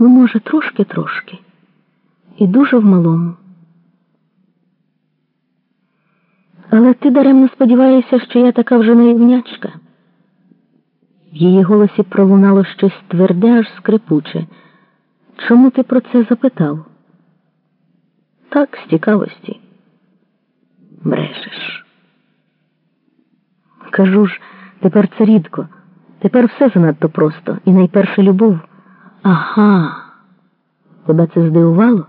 Ну, може, трошки-трошки. І дуже в малому. Але ти даремно сподіваєшся, що я така вже наївнячка. В її голосі пролунало щось тверде, аж скрипуче. Чому ти про це запитав? Так, з цікавості. Брешеш. Кажу ж, тепер це рідко. Тепер все занадто просто. І найперше любов. Ага. Тебе це здивувало?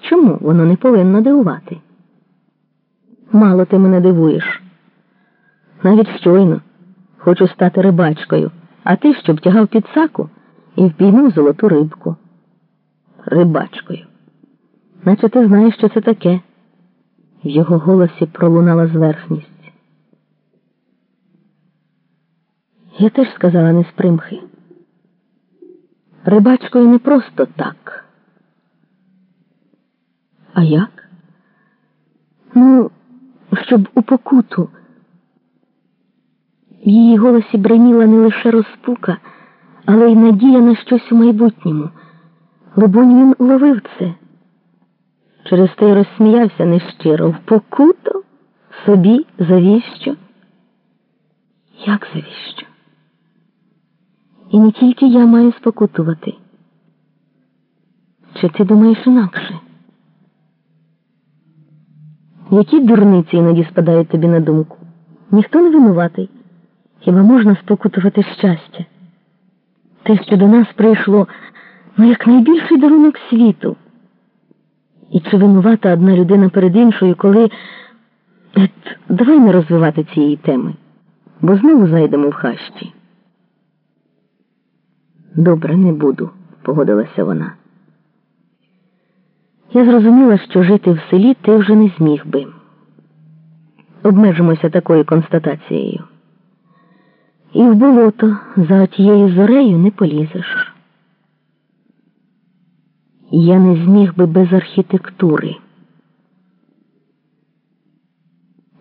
Чому воно не повинно дивувати? Мало ти мене дивуєш. Навіть щойно хочу стати рибачкою, а ти щоб тягав під саку і впіймав золоту рибку. Рибачкою. Наче ти знаєш, що це таке. В його голосі пролунала зверхність. Я теж сказала не з примхи. Рибачкою не просто так. А як? Ну, щоб у покуту. В її голосі бреніла не лише розпука, але й надія на щось у майбутньому. Либонь він уловив це. Через те й розсміявся нещиро. В покуту? Собі завіщо? Як завіщо? І не тільки я маю спокутувати. Чи ти думаєш інакше? Які дурниці іноді спадають тобі на думку? Ніхто не винуватий. Хіба можна спокутувати щастя? Те, що до нас прийшло, ну як найбільший дарунок світу. І чи винувата одна людина перед іншою, коли Ет, давай не розвивати цієї теми, бо знову зайдемо в хащі. Добре, не буду, погодилася вона. Я зрозуміла, що жити в селі ти вже не зміг би. Обмежимося такою констатацією. І в болото за тією зорею не полізеш. Я не зміг би без архітектури.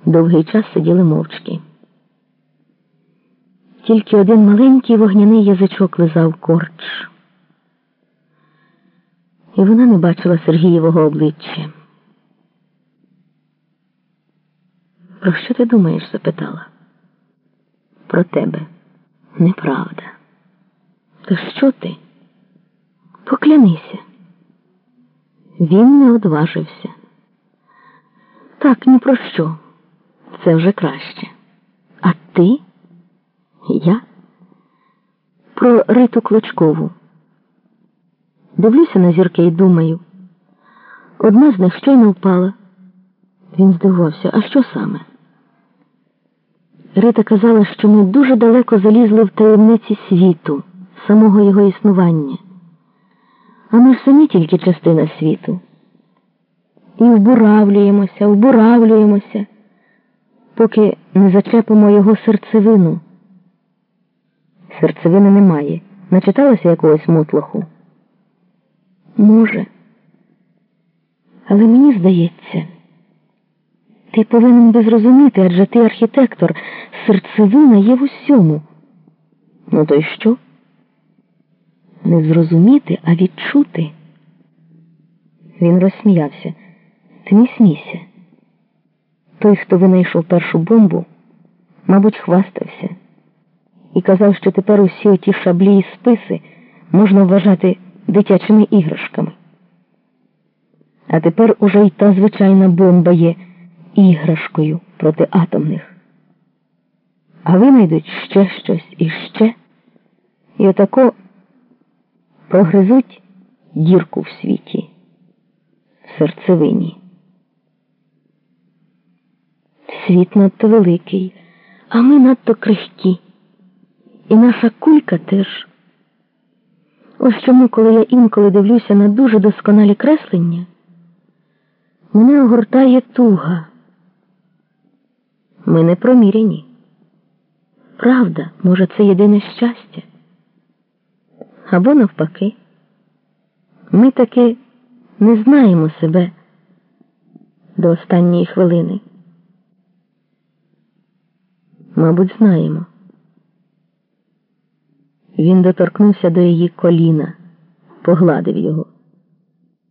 Довгий час сиділи мовчки. Тільки один маленький вогняний язичок лизав корч. І вона не бачила Сергієвого обличчя. Про що ти думаєш? запитала. Про тебе. Неправда. То що ти? Поклянися. Він не одважився. Так, ні про що. Це вже краще. А ти? Я? Про Риту Клочкову. Дивлюся на зірки і думаю. Одна з них щойно впала. Він здивувався. А що саме? Рита казала, що ми дуже далеко залізли в таємниці світу, самого його існування. А ми ж самі тільки частина світу. І вбуравлюємося, вбуравлюємося, поки не зачепимо його серцевину. Серцевини немає. Начиталася якогось мотлоху? Може. Але мені здається, ти повинен би зрозуміти, адже ти архітектор, серцевина є в усьому. Ну то й що? Не зрозуміти, а відчути. Він розсміявся. Ти не смійся. Той, хто винайшов першу бомбу, мабуть, хвастався і казав, що тепер усі оті шаблі і списи можна вважати дитячими іграшками. А тепер уже й та звичайна бомба є іграшкою проти атомних. А винайдуть ще щось і ще, і отако прогризуть дірку в світі, в серцевині. Світ надто великий, а ми надто крихкі. І наша кулька теж. Ось чому, коли я інколи дивлюся на дуже досконалі креслення, мене огортає туга. Ми не проміряні. Правда, може, це єдине щастя. Або навпаки, ми таки не знаємо себе до останньої хвилини. Мабуть, знаємо. Він доторкнувся до її коліна, погладив його.